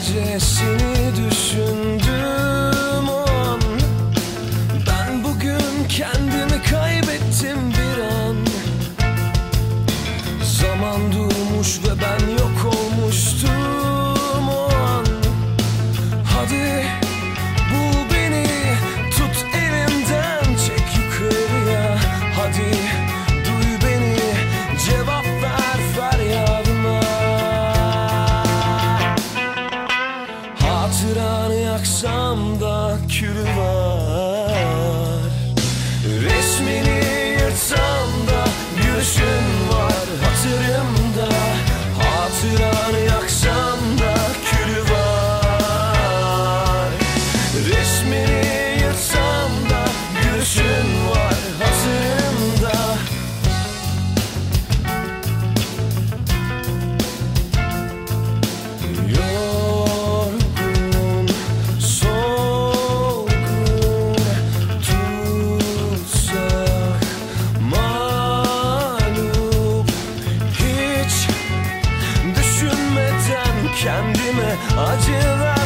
gece seni düşündüm o an. Ben bugün kendimi kaybettim bir an. Zaman durmuş ve ben yok olmuştum Hatıranı yaksam da külü var. Resmini kendime acı